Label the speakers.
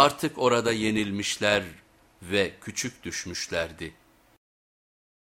Speaker 1: Artık orada yenilmişler ve küçük düşmüşlerdi.